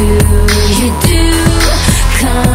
do, you do. Come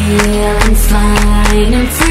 feeling fine. I'm fine.